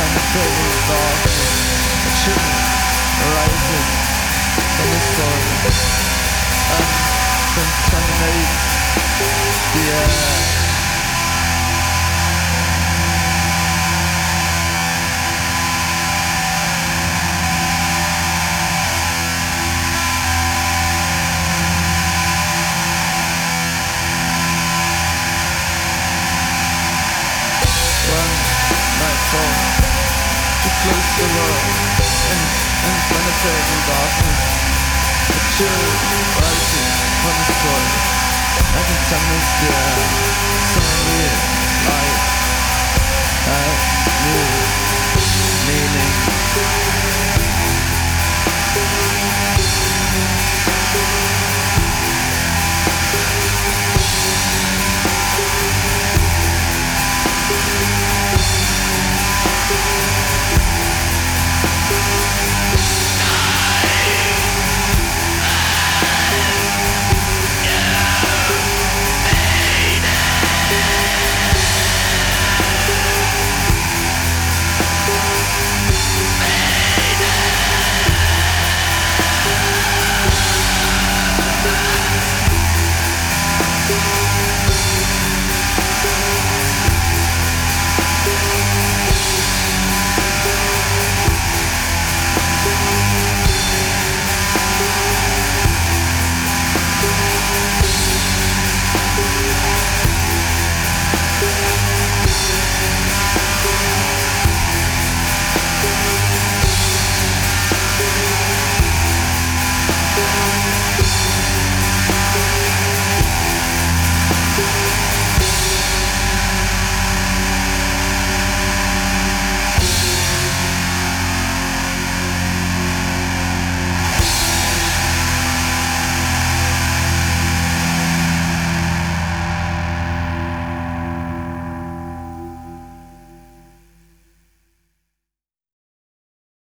penetrating darkness, a chimney rises from the soil and contaminates the air. World in, in penetrating darkness. A chill rises from the soil and contaminates the air. Suddenly, life has new meaning.